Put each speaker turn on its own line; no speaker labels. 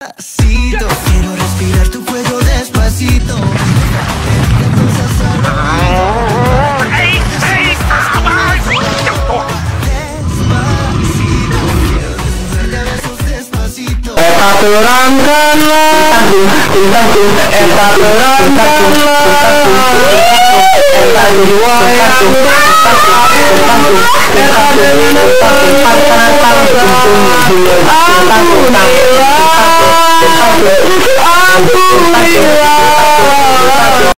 Despacito, quiero respirar tu cuello despacito.